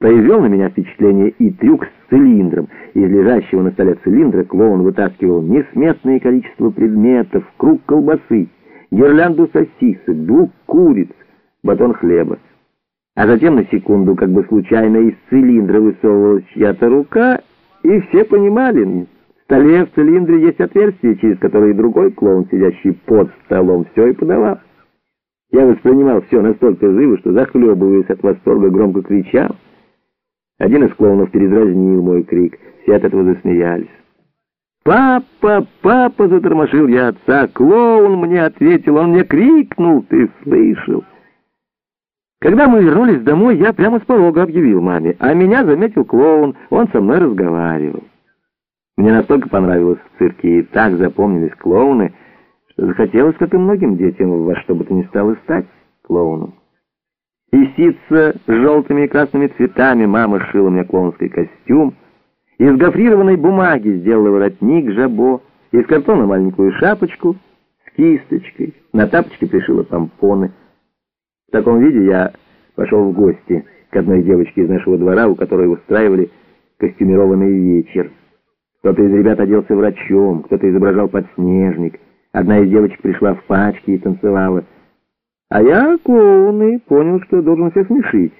Произвел на меня впечатление и трюк с цилиндром. Из лежащего на столе цилиндра клоун вытаскивал несметное количество предметов, круг колбасы, гирлянду сосисок, двух куриц, батон хлеба. А затем на секунду, как бы случайно, из цилиндра высовывалась чья-то рука, и все понимали, в столе в цилиндре есть отверстие, через которое другой клоун, сидящий под столом, все и подавал. Я воспринимал все настолько живо, что, захлебываясь от восторга, громко кричал. Один из клоунов передразнил мой крик, все от этого засмеялись. «Папа, папа!» — затормошил я отца. «Клоун мне ответил, он мне крикнул, ты слышал?» Когда мы вернулись домой, я прямо с порога объявил маме, а меня заметил клоун, он со мной разговаривал. Мне настолько понравилось в цирке и так запомнились клоуны, что захотелось, как и многим детям, во что бы то ни стало стать клоуном. И ситца с желтыми и красными цветами мама шила мне клоунский костюм, из гофрированной бумаги сделала воротник жабо, из картона маленькую шапочку с кисточкой, на тапочке пришила помпоны. В таком виде я пошел в гости к одной девочке из нашего двора, у которой устраивали костюмированный вечер. Кто-то из ребят оделся врачом, кто-то изображал подснежник. Одна из девочек пришла в пачке и танцевала. А я, клоуны, понял, что должен всех смешить.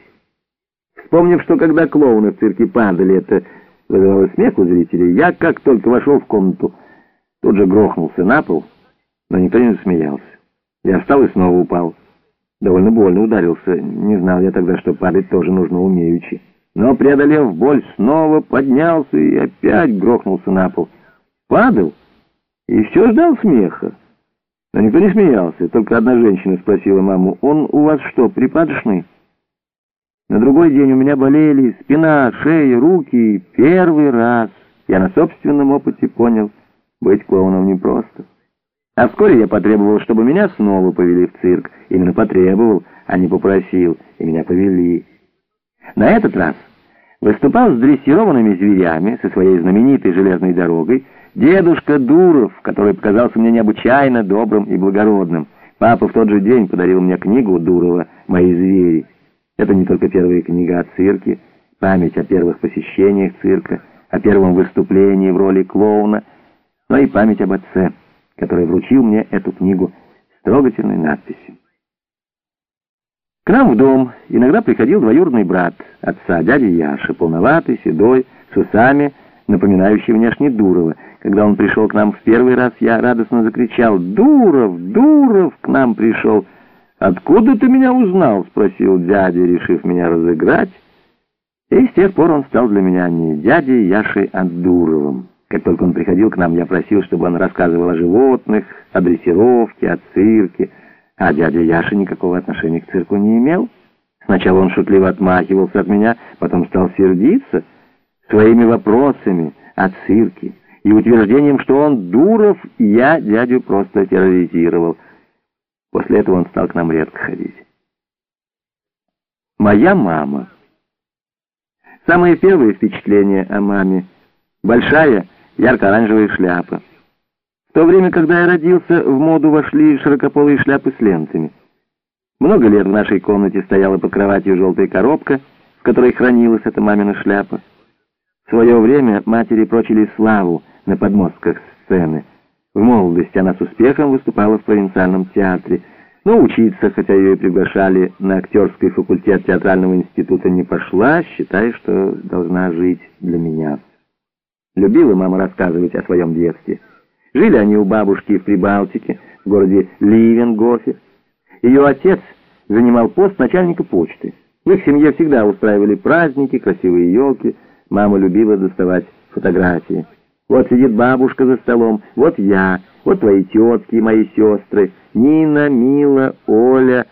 Вспомнив, что когда клоуны в цирке падали, это вызывало смех у зрителей, я, как только вошел в комнату, тут же грохнулся на пол, но никто не засмеялся. Я встал и снова упал. Довольно больно ударился. Не знал я тогда, что падать тоже нужно умеючи. Но, преодолев боль, снова поднялся и опять грохнулся на пол. Падал и все ждал смеха. Но никто не смеялся, только одна женщина спросила маму, «Он у вас что, припадочный?» На другой день у меня болели спина, шея, руки. Первый раз я на собственном опыте понял, быть клоуном непросто. А вскоре я потребовал, чтобы меня снова повели в цирк. Именно потребовал, а не попросил, и меня повели. На этот раз выступал с дрессированными зверями со своей знаменитой железной дорогой, Дедушка Дуров, который показался мне необычайно добрым и благородным. Папа в тот же день подарил мне книгу Дурова «Мои звери». Это не только первая книга о цирке, память о первых посещениях цирка, о первом выступлении в роли клоуна, но и память об отце, который вручил мне эту книгу с трогательной надписью. К нам в дом иногда приходил двоюродный брат отца, дядя Яша, полноватый, седой, с усами, напоминающий внешне Дурова. Когда он пришел к нам в первый раз, я радостно закричал «Дуров! Дуров к нам пришел!» «Откуда ты меня узнал?» — спросил дядя, решив меня разыграть. И с тех пор он стал для меня не дядей Яшей, а Дуровым. Как только он приходил к нам, я просил, чтобы он рассказывал о животных, о дрессировке, о цирке. А дядя Яша никакого отношения к цирку не имел. Сначала он шутливо отмахивался от меня, потом стал сердиться — своими вопросами о цирке и утверждением, что он Дуров, я дядю просто терроризировал. После этого он стал к нам редко ходить. Моя мама. Самое первое впечатление о маме — большая ярко-оранжевая шляпа. То время, когда я родился, в моду вошли широкополые шляпы с лентами. Много лет в нашей комнате стояла под кроватью желтая коробка, в которой хранилась эта мамина шляпа. В свое время матери прочили славу на подмостках сцены. В молодости она с успехом выступала в провинциальном театре, но учиться, хотя ее и приглашали на актерский факультет театрального института, не пошла, считая, что должна жить для меня. Любила мама рассказывать о своем детстве. Жили они у бабушки в Прибалтике, в городе Ливенгофе. Ее отец занимал пост начальника почты. В их семье всегда устраивали праздники, красивые елки, Мама любила доставать фотографии. Вот сидит бабушка за столом, вот я, вот твои тетки и мои сестры, Нина, Мила, Оля.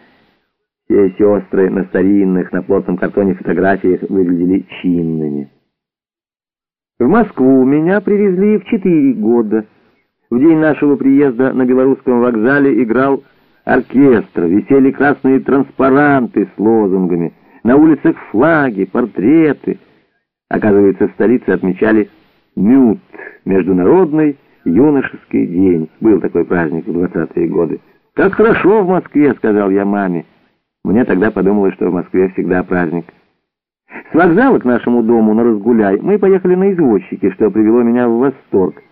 Все сестры на старинных, на плотном картоне фотографиях выглядели чинными. В Москву меня привезли в четыре года. В день нашего приезда на Белорусском вокзале играл оркестр, висели красные транспаранты с лозунгами, на улицах флаги, портреты — Оказывается, в столице отмечали Мют, Международный юношеский день. Был такой праздник в двадцатые годы. «Как хорошо в Москве», — сказал я маме. Мне тогда подумалось, что в Москве всегда праздник. С вокзала к нашему дому на Разгуляй мы поехали на извозчике, что привело меня в восторг.